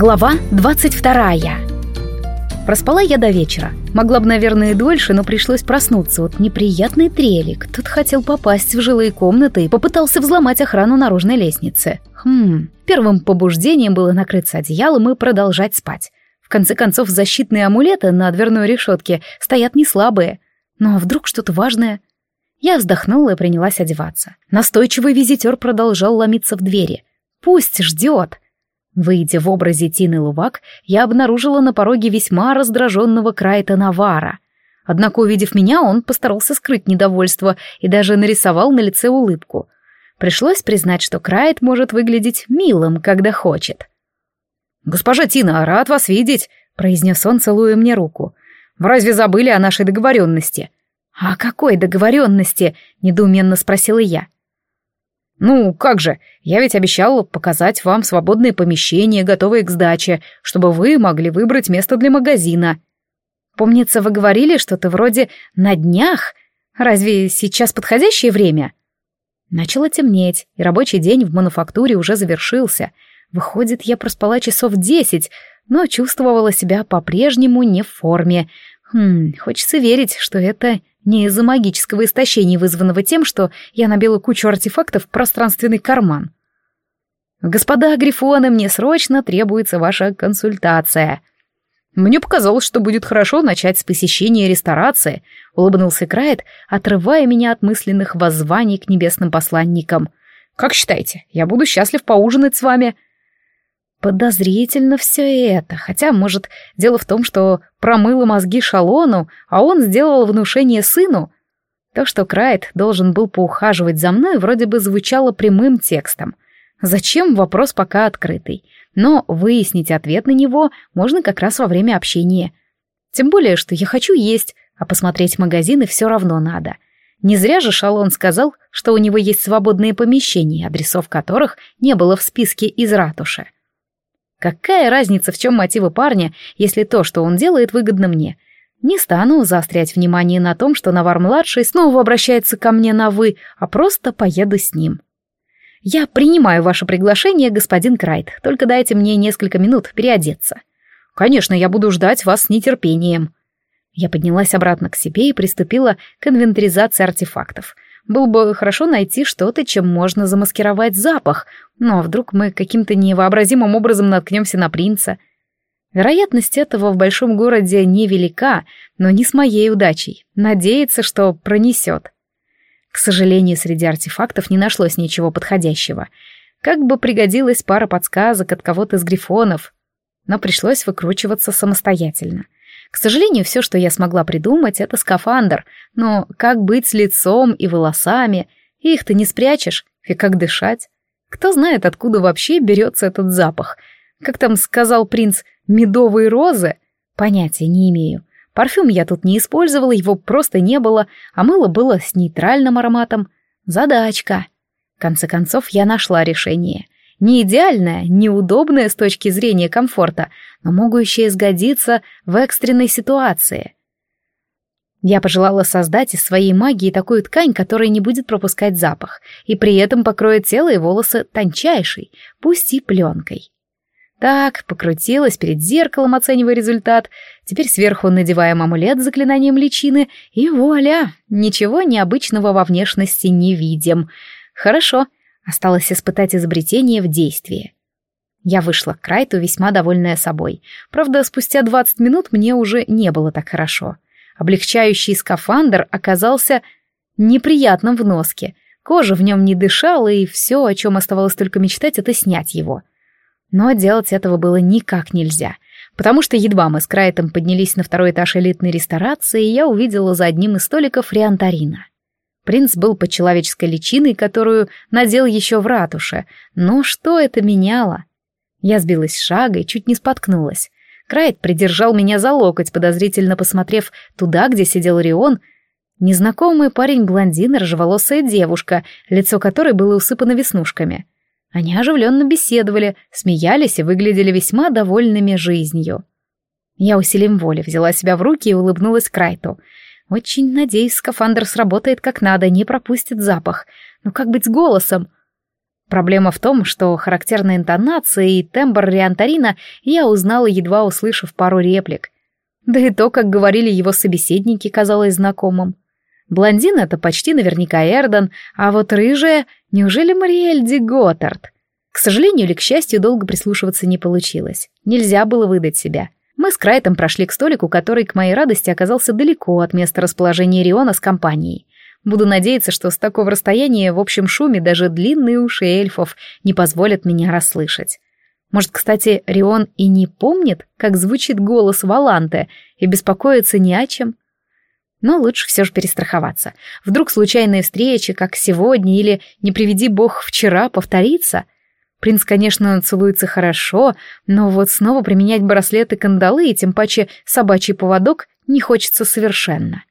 Глава 22 Проспала я до вечера. Могла бы, наверное, и дольше, но пришлось проснуться от неприятной трели. Кто-то хотел попасть в жилые комнаты и попытался взломать охрану наружной лестницы. Хм, первым побуждением было накрыться одеялом и продолжать спать. В конце концов, защитные амулеты на дверной решетке стоят не слабые. Но вдруг что-то важное? Я вздохнула и принялась одеваться. Настойчивый визитер продолжал ломиться в двери. «Пусть ждет!» Выйдя в образе Тины Лувак, я обнаружила на пороге весьма раздраженного Крайта Навара. Однако, увидев меня, он постарался скрыть недовольство и даже нарисовал на лице улыбку. Пришлось признать, что Крайт может выглядеть милым, когда хочет. «Госпожа Тина, рад вас видеть», — произнес он, целуя мне руку. «Вы разве забыли о нашей договоренности?» «О какой договоренности?» — недоуменно спросила я. «Ну, как же, я ведь обещал показать вам свободные помещения, готовые к сдаче, чтобы вы могли выбрать место для магазина». «Помнится, вы говорили что-то вроде «на днях». Разве сейчас подходящее время?» Начало темнеть, и рабочий день в мануфактуре уже завершился. Выходит, я проспала часов десять, но чувствовала себя по-прежнему не в форме. Хм, хочется верить, что это не из-за магического истощения, вызванного тем, что я набила кучу артефактов в пространственный карман. «Господа Грифоны, мне срочно требуется ваша консультация». «Мне показалось, что будет хорошо начать с посещения ресторации», — улыбнулся Крайт, отрывая меня от мысленных воззваний к небесным посланникам. «Как считаете, я буду счастлив поужинать с вами?» Подозрительно все это, хотя, может, дело в том, что промыло мозги Шалону, а он сделал внушение сыну. То, что Крайт должен был поухаживать за мной, вроде бы звучало прямым текстом. Зачем, вопрос пока открытый. Но выяснить ответ на него можно как раз во время общения. Тем более, что я хочу есть, а посмотреть магазины все равно надо. Не зря же Шалон сказал, что у него есть свободные помещения, адресов которых не было в списке из ратуши. Какая разница, в чем мотивы парня, если то, что он делает, выгодно мне? Не стану заострять внимание на том, что Навар-младший снова обращается ко мне на «вы», а просто поеду с ним. Я принимаю ваше приглашение, господин Крайт, только дайте мне несколько минут переодеться. Конечно, я буду ждать вас с нетерпением. Я поднялась обратно к себе и приступила к инвентаризации артефактов — было бы хорошо найти что-то, чем можно замаскировать запах, но вдруг мы каким-то невообразимым образом наткнемся на принца. Вероятность этого в большом городе невелика, но не с моей удачей. Надеяться, что пронесет. К сожалению, среди артефактов не нашлось ничего подходящего. Как бы пригодилась пара подсказок от кого-то из грифонов. Но пришлось выкручиваться самостоятельно — к сожалению, все, что я смогла придумать, это скафандр. Но как быть с лицом и волосами? Их ты не спрячешь. И как дышать? Кто знает, откуда вообще берется этот запах? Как там сказал принц, медовые розы? Понятия не имею. Парфюм я тут не использовала, его просто не было, а мыло было с нейтральным ароматом. Задачка. В конце концов, я нашла решение — не идеальная, неудобная с точки зрения комфорта, но могущая сгодиться в экстренной ситуации. Я пожелала создать из своей магии такую ткань, которая не будет пропускать запах, и при этом покроет тело и волосы тончайшей, пусть и пленкой. Так, покрутилась перед зеркалом, оценивая результат. Теперь сверху надеваем амулет с заклинанием личины, и вуаля, ничего необычного во внешности не видим. Хорошо, Осталось испытать изобретение в действии. Я вышла к Крайту весьма довольная собой. Правда, спустя 20 минут мне уже не было так хорошо. Облегчающий скафандр оказался неприятным в носке. Кожа в нем не дышала, и все, о чем оставалось только мечтать, это снять его. Но делать этого было никак нельзя, потому что едва мы с Крайтом поднялись на второй этаж элитной ресторации, я увидела за одним из столиков Риантарина. Принц был под человеческой личиной, которую надел еще в ратуше. Но что это меняло? Я сбилась с шага и чуть не споткнулась. Крайт придержал меня за локоть, подозрительно посмотрев туда, где сидел Рион. Незнакомый парень-блондин, рыжеволосая девушка, лицо которой было усыпано веснушками. Они оживленно беседовали, смеялись и выглядели весьма довольными жизнью. Я усилием воли взяла себя в руки и улыбнулась Крайту — очень надеюсь, скафандр сработает как надо, не пропустит запах. Но как быть с голосом? Проблема в том, что характерные интонации и тембр Риантарина я узнала, едва услышав пару реплик. Да и то, как говорили его собеседники, казалось знакомым. Блондин — это почти наверняка Эрдон, а вот рыжая — неужели Мариэль Ди Готтард? К сожалению или к счастью, долго прислушиваться не получилось. Нельзя было выдать себя. Мы с Крайтом прошли к столику, который, к моей радости, оказался далеко от места расположения Риона с компанией. Буду надеяться, что с такого расстояния в общем шуме даже длинные уши эльфов не позволят меня расслышать. Может, кстати, Рион и не помнит, как звучит голос Валанте, и беспокоится ни о чем? Но лучше все же перестраховаться. Вдруг случайные встречи, как сегодня, или, не приведи бог, вчера, повторится. Принц, конечно, целуется хорошо, но вот снова применять браслеты, кандалы и тем паче собачий поводок не хочется совершенно.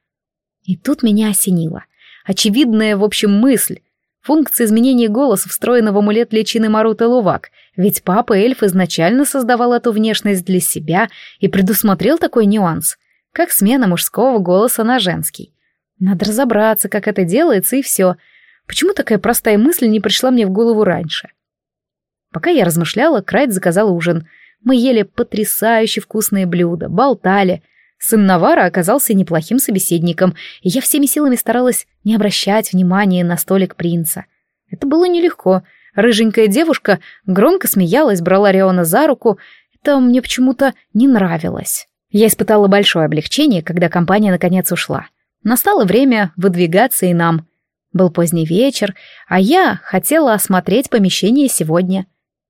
И тут меня осенило — Очевидная, в общем, мысль. Функция изменения голоса встроена в амулет личины Марута Лувак, ведь папа эльф изначально создавал эту внешность для себя и предусмотрел такой нюанс, как смена мужского голоса на женский. Надо разобраться, как это делается, и все. Почему такая простая мысль не пришла мне в голову раньше? Пока я размышляла, Крайт заказал ужин. Мы ели потрясающе вкусные блюда, болтали — Сын Навара оказался неплохим собеседником, и я всеми силами старалась не обращать внимания на столик принца. Это было нелегко. Рыженькая девушка громко смеялась, брала Риона за руку. Это мне почему-то не нравилось. Я испытала большое облегчение, когда компания наконец ушла. Настало время выдвигаться и нам. Был поздний вечер, а я хотела осмотреть помещение сегодня.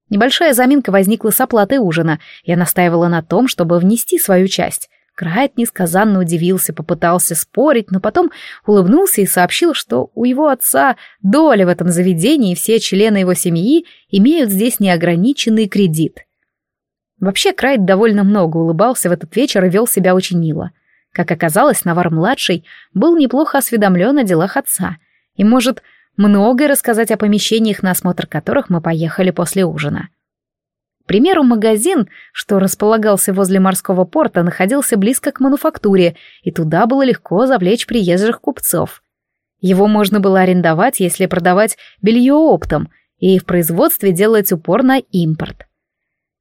Небольшая заминка возникла с оплатой ужина. Я настаивала на том, чтобы внести свою часть. Крайт несказанно удивился, попытался спорить, но потом улыбнулся и сообщил, что у его отца доля в этом заведении, и все члены его семьи имеют здесь неограниченный кредит. Вообще Крайт довольно много улыбался в этот вечер и вел себя очень мило. Как оказалось, Навар-младший был неплохо осведомлен о делах отца и может многое рассказать о помещениях, на осмотр которых мы поехали после ужина. К примеру, магазин, что располагался возле морского порта, находился близко к мануфактуре, и туда было легко завлечь приезжих купцов. Его можно было арендовать, если продавать белье оптом, и в производстве делать упор на импорт.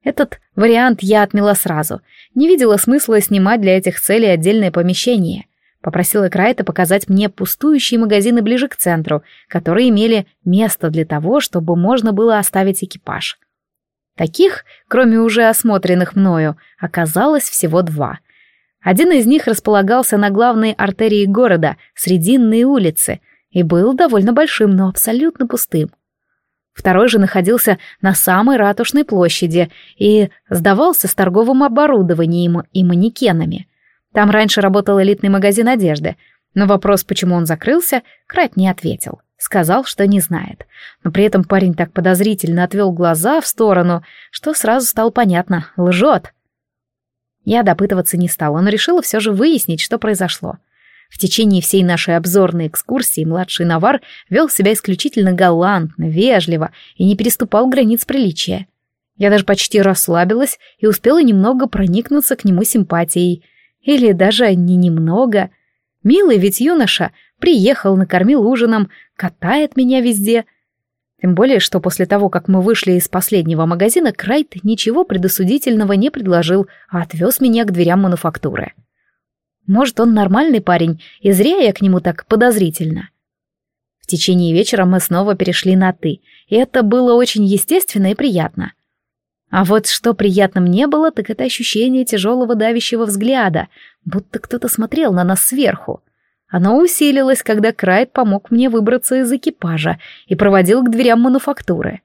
Этот вариант я отмела сразу. Не видела смысла снимать для этих целей отдельное помещение. Попросила Крайта показать мне пустующие магазины ближе к центру, которые имели место для того, чтобы можно было оставить экипаж. Таких, кроме уже осмотренных мною, оказалось всего два. Один из них располагался на главной артерии города, Срединной улице, и был довольно большим, но абсолютно пустым. Второй же находился на самой ратушной площади и сдавался с торговым оборудованием и манекенами. Там раньше работал элитный магазин одежды, но вопрос, почему он закрылся, Крат не ответил. Сказал, что не знает. Но при этом парень так подозрительно отвел глаза в сторону, что сразу стало понятно — лжет. Я допытываться не стала, но решила все же выяснить, что произошло. В течение всей нашей обзорной экскурсии младший Навар вел себя исключительно галантно, вежливо и не переступал границ приличия. Я даже почти расслабилась и успела немного проникнуться к нему симпатией. Или даже не немного. Милый ведь юноша приехал, накормил ужином, катает меня везде. Тем более, что после того, как мы вышли из последнего магазина, Крайт ничего предосудительного не предложил, а отвез меня к дверям мануфактуры. Может, он нормальный парень, и зря я к нему так подозрительно. В течение вечера мы снова перешли на «ты», и это было очень естественно и приятно. А вот что приятно мне было, так это ощущение тяжелого давящего взгляда, будто кто-то смотрел на нас сверху. Оно усилилось, когда Крайт помог мне выбраться из экипажа и проводил к дверям мануфактуры.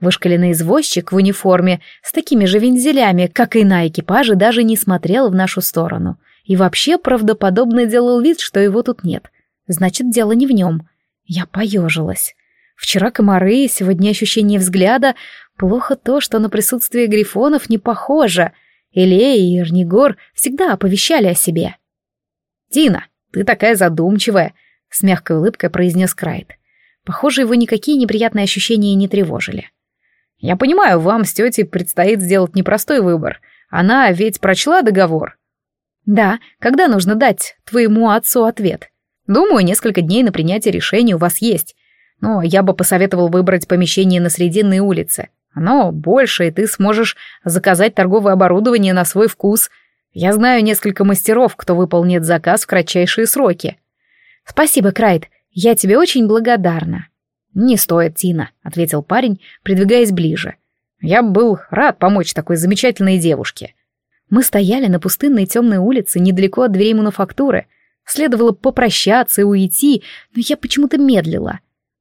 Вышкаленный извозчик в униформе с такими же вензелями, как и на экипаже, даже не смотрел в нашу сторону. И вообще правдоподобно делал вид, что его тут нет. Значит, дело не в нем. Я поежилась. Вчера комары, сегодня ощущение взгляда. Плохо то, что на присутствие грифонов не похоже. Илея и Эрнигор всегда оповещали о себе. «Тина, «Ты такая задумчивая», — с мягкой улыбкой произнес Крайт. Похоже, его никакие неприятные ощущения не тревожили. «Я понимаю, вам с тетей предстоит сделать непростой выбор. Она ведь прочла договор». «Да, когда нужно дать твоему отцу ответ?» «Думаю, несколько дней на принятие решения у вас есть. Но я бы посоветовал выбрать помещение на Срединной улице. Оно больше, и ты сможешь заказать торговое оборудование на свой вкус. Я знаю несколько мастеров, кто выполнит заказ в кратчайшие сроки. Спасибо, Крайт, я тебе очень благодарна. Не стоит, Тина, ответил парень, придвигаясь ближе. Я был рад помочь такой замечательной девушке. Мы стояли на пустынной темной улице недалеко от дверей мануфактуры. Следовало попрощаться и уйти, но я почему-то медлила.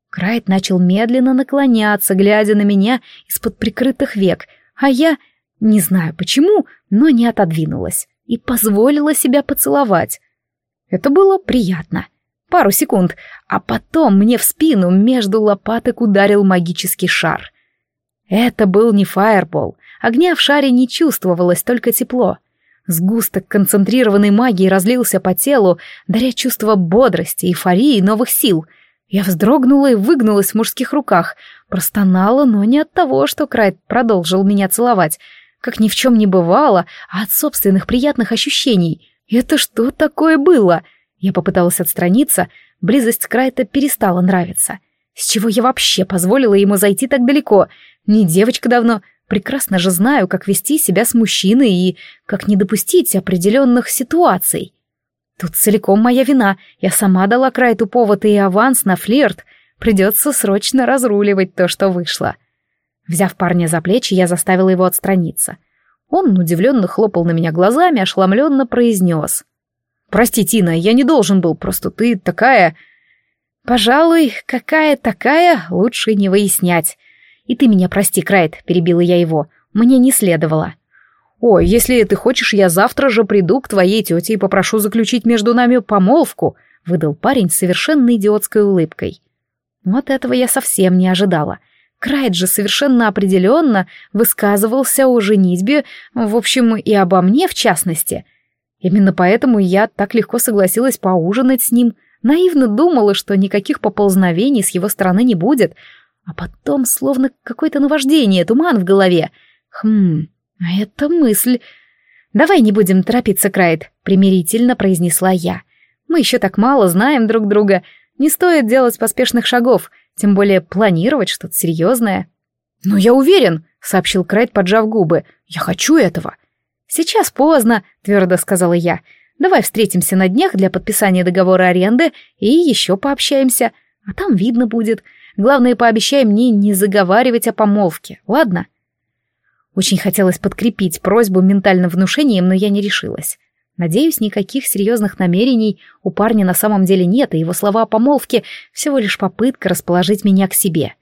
Крайт начал медленно наклоняться, глядя на меня из-под прикрытых век, а я, не знаю почему, но не отодвинулась и позволила себя поцеловать. Это было приятно. Пару секунд, а потом мне в спину между лопаток ударил магический шар. Это был не фаербол. Огня в шаре не чувствовалось, только тепло. Сгусток концентрированной магии разлился по телу, даря чувство бодрости, эйфории новых сил — я вздрогнула и выгнулась в мужских руках, простонала, но не от того, что Крайт продолжил меня целовать, как ни в чем не бывало, а от собственных приятных ощущений. Это что такое было? Я попыталась отстраниться, близость Крайта перестала нравиться. С чего я вообще позволила ему зайти так далеко? Не девочка давно, прекрасно же знаю, как вести себя с мужчиной и как не допустить определенных ситуаций. Тут целиком моя вина. Я сама дала Крайту повод и аванс на флирт. Придется срочно разруливать то, что вышло. Взяв парня за плечи, я заставила его отстраниться. Он удивленно хлопал на меня глазами, ошеломленно произнес. «Прости, Тина, я не должен был, просто ты такая...» «Пожалуй, какая такая, лучше не выяснять. И ты меня прости, Крайт», — перебила я его. «Мне не следовало». «О, если ты хочешь, я завтра же приду к твоей тете и попрошу заключить между нами помолвку», — выдал парень с совершенно идиотской улыбкой. Вот этого я совсем не ожидала. Крайт же совершенно определенно высказывался о женитьбе, в общем, и обо мне в частности. Именно поэтому я так легко согласилась поужинать с ним, наивно думала, что никаких поползновений с его стороны не будет, а потом словно какое-то наваждение, туман в голове. Хм, а это мысль. Давай не будем торопиться, Крайт, примирительно произнесла я. Мы еще так мало знаем друг друга. Не стоит делать поспешных шагов, тем более планировать что-то серьезное. Но я уверен, сообщил Крайт, поджав губы. Я хочу этого. Сейчас поздно, твердо сказала я. Давай встретимся на днях для подписания договора аренды и еще пообщаемся. А там видно будет. Главное, пообещай мне не заговаривать о помолвке, ладно? — очень хотелось подкрепить просьбу ментальным внушением, но я не решилась. Надеюсь, никаких серьезных намерений у парня на самом деле нет, и его слова о помолвке — всего лишь попытка расположить меня к себе.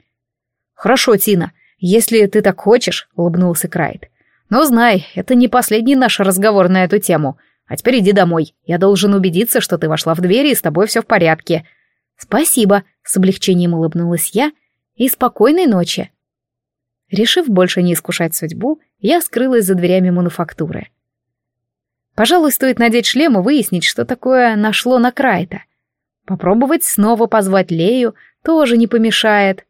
«Хорошо, Тина, если ты так хочешь», — улыбнулся Крайт. «Но знай, это не последний наш разговор на эту тему. А теперь иди домой. Я должен убедиться, что ты вошла в дверь и с тобой все в порядке». «Спасибо», — с облегчением улыбнулась я, — «и спокойной ночи». Решив больше не искушать судьбу, я скрылась за дверями мануфактуры. Пожалуй, стоит надеть шлем и выяснить, что такое нашло на Крайта. Попробовать снова позвать Лею тоже не помешает.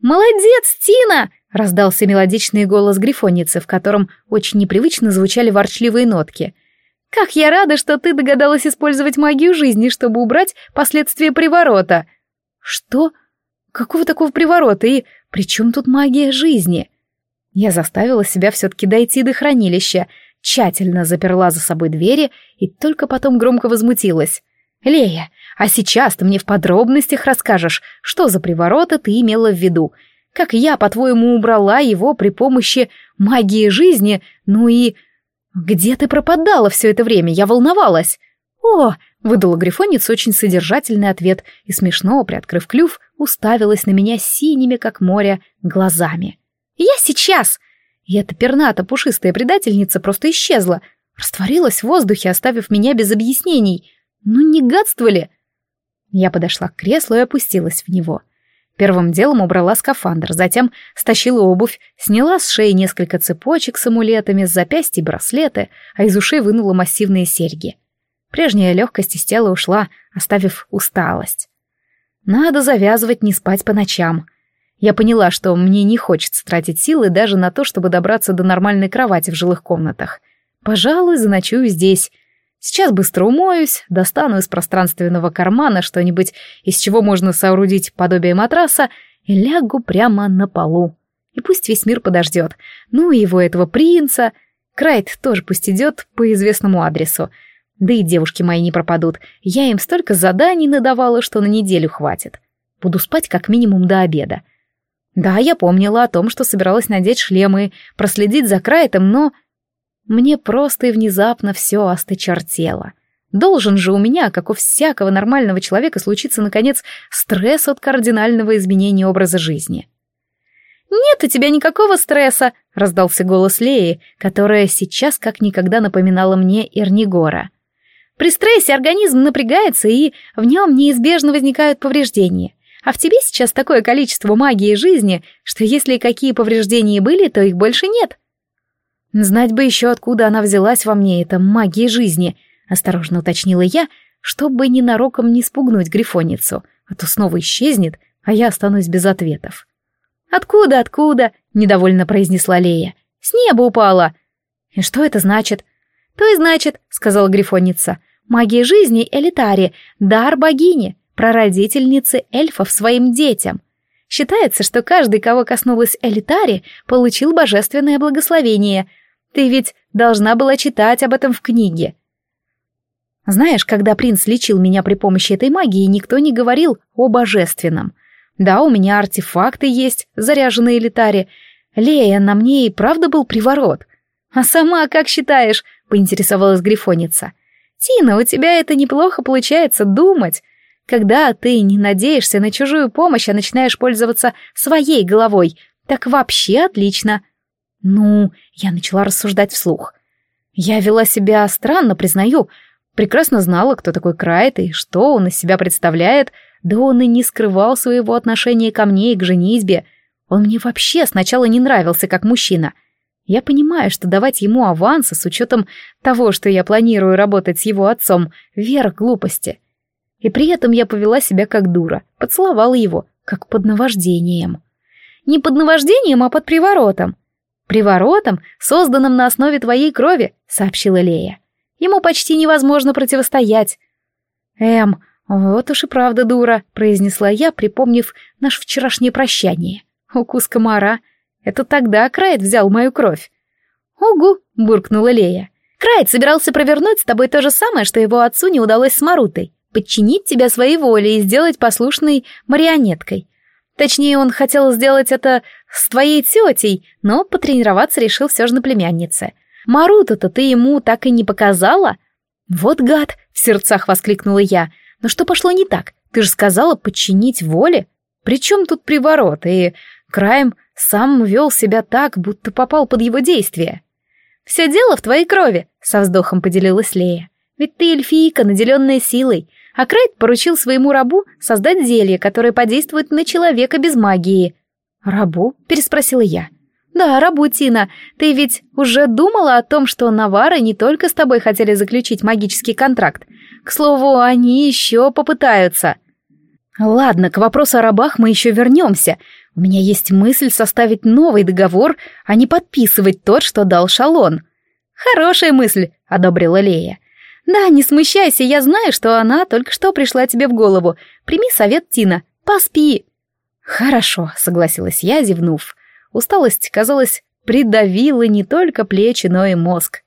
«Молодец, Тина!» — раздался мелодичный голос грифонницы, в котором очень непривычно звучали ворчливые нотки. «Как я рада, что ты догадалась использовать магию жизни, чтобы убрать последствия приворота!» «Что? Какого такого приворота? И при чем тут магия жизни? Я заставила себя все-таки дойти до хранилища, тщательно заперла за собой двери и только потом громко возмутилась. «Лея, а сейчас ты мне в подробностях расскажешь, что за привороты ты имела в виду? Как я, по-твоему, убрала его при помощи магии жизни? Ну и... Где ты пропадала все это время? Я волновалась!» «О!» — выдала грифоница очень содержательный ответ и, смешно приоткрыв клюв, уставилась на меня синими, как море, глазами. «Я сейчас!» И эта перната пушистая предательница просто исчезла, растворилась в воздухе, оставив меня без объяснений. Ну не гадство? Я подошла к креслу и опустилась в него. Первым делом убрала скафандр, затем стащила обувь, сняла с шеи несколько цепочек с амулетами, с запястья браслеты, а из ушей вынула массивные серьги. Прежняя легкость из тела ушла, оставив усталость. Надо завязывать не спать по ночам. Я поняла, что мне не хочется тратить силы даже на то, чтобы добраться до нормальной кровати в жилых комнатах. Пожалуй, заночую здесь. Сейчас быстро умоюсь, достану из пространственного кармана что-нибудь, из чего можно соорудить подобие матраса, и лягу прямо на полу. И пусть весь мир подождет. Ну, его этого принца. Крайт тоже пусть идет по известному адресу. Да и девушки мои не пропадут. Я им столько заданий надавала, что на неделю хватит. Буду спать как минимум до обеда. Да, я помнила о том, что собиралась надеть шлемы, проследить за Крайтом, но... Мне просто и внезапно все осточертело. Должен же у меня, как у всякого нормального человека, случиться, наконец, стресс от кардинального изменения образа жизни. «Нет у тебя никакого стресса», — раздался голос Леи, которая сейчас как никогда напоминала мне Эрнигора. «При стрессе организм напрягается, и в нем неизбежно возникают повреждения. А в тебе сейчас такое количество магии жизни, что если какие повреждения были, то их больше нет. Знать бы еще, откуда она взялась во мне, эта магия жизни, осторожно уточнила я, чтобы ненароком не спугнуть грифоницу, а то снова исчезнет, а я останусь без ответов. «Откуда, откуда?» — недовольно произнесла Лея. «С неба упала». «И что это значит?» «То и значит», — сказала грифоница. «Магия жизни Элитари, дар богини, прародительницы эльфов своим детям. Считается, что каждый, кого коснулась Элитари, получил божественное благословение, ты ведь должна была читать об этом в книге. Знаешь, когда принц лечил меня при помощи этой магии, никто не говорил о божественном. Да, у меня артефакты есть, заряженные элитари. Лея, на мне и правда был приворот. А сама как считаешь? Поинтересовалась Грифоница. Тина, у тебя это неплохо получается думать. Когда ты не надеешься на чужую помощь, а начинаешь пользоваться своей головой, так вообще отлично. Ну, я начала рассуждать вслух. Я вела себя странно, признаю. Прекрасно знала, кто такой Крайт и что он из себя представляет, да он и не скрывал своего отношения ко мне и к женитьбе. Он мне вообще сначала не нравился как мужчина. Я понимаю, что давать ему авансы с учетом того, что я планирую работать с его отцом, верх глупости. И при этом я повела себя как дура, поцеловала его, как под наваждением. Не под наваждением, а под приворотом. «Приворотом, созданным на основе твоей крови», — сообщила Лея. «Ему почти невозможно противостоять». «Эм, вот уж и правда дура», — произнесла я, припомнив наше вчерашнее прощание. «Укус комара. Это тогда Крайт взял мою кровь». «Угу», — буркнула Лея. «Крайт собирался провернуть с тобой то же самое, что его отцу не удалось с Марутой. Подчинить тебя своей воле и сделать послушной марионеткой. Точнее, он хотел сделать это с твоей тетей, но потренироваться решил все же на племяннице. Марута-то ты ему так и не показала? Вот гад, в сердцах воскликнула я. Но что пошло не так? Ты же сказала подчинить воле. Причем тут приворот? И Крайм сам вел себя так, будто попал под его действие. «Все дело в твоей крови», — со вздохом поделилась Лея. «Ведь ты эльфийка, наделенная силой, а Крайт поручил своему рабу создать зелье, которое подействует на человека без магии. «Рабу?» — переспросила я. «Да, рабу, Тина. Ты ведь уже думала о том, что Навары не только с тобой хотели заключить магический контракт. К слову, они еще попытаются». «Ладно, к вопросу о рабах мы еще вернемся. У меня есть мысль составить новый договор, а не подписывать тот, что дал Шалон». «Хорошая мысль», — одобрила Лея. «Да, не смущайся, я знаю, что она только что пришла тебе в голову. Прими совет Тина, поспи». «Хорошо», — согласилась я, зевнув. Усталость, казалось, придавила не только плечи, но и мозг.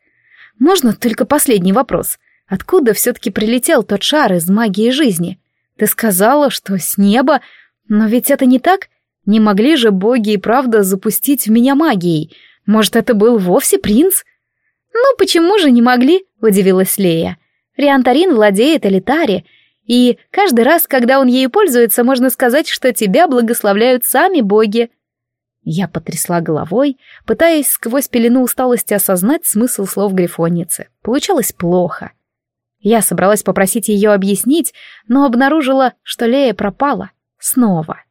«Можно только последний вопрос. Откуда все-таки прилетел тот шар из магии жизни? Ты сказала, что с неба, но ведь это не так? Не могли же боги и правда запустить в меня магией? Может, это был вовсе принц?» «Ну почему же не могли?» — удивилась Лея. «Риантарин владеет элитари, и каждый раз, когда он ею пользуется, можно сказать, что тебя благословляют сами боги». Я потрясла головой, пытаясь сквозь пелену усталости осознать смысл слов грифонницы. Получалось плохо. Я собралась попросить ее объяснить, но обнаружила, что Лея пропала. Снова.